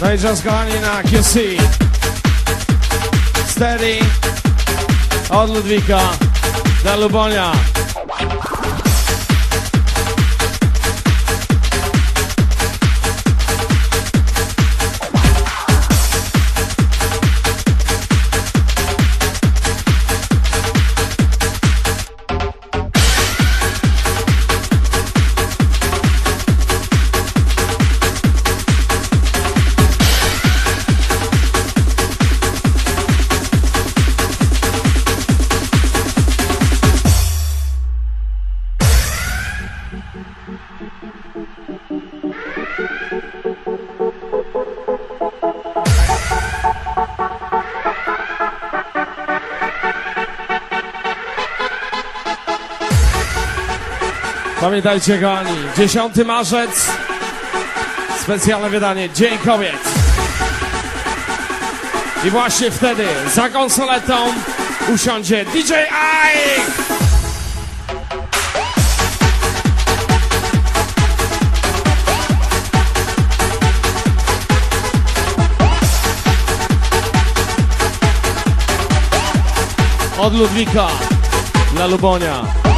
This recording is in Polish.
No i kochani na QC. Steady od Ludwika dla Lubonia. Pamiętajcie kochani, 10 marzec, specjalne wydanie, Dzień Kobiet. I właśnie wtedy za konsoletą usiądzie DJ Ike. Od Ludwika dla Lubonia.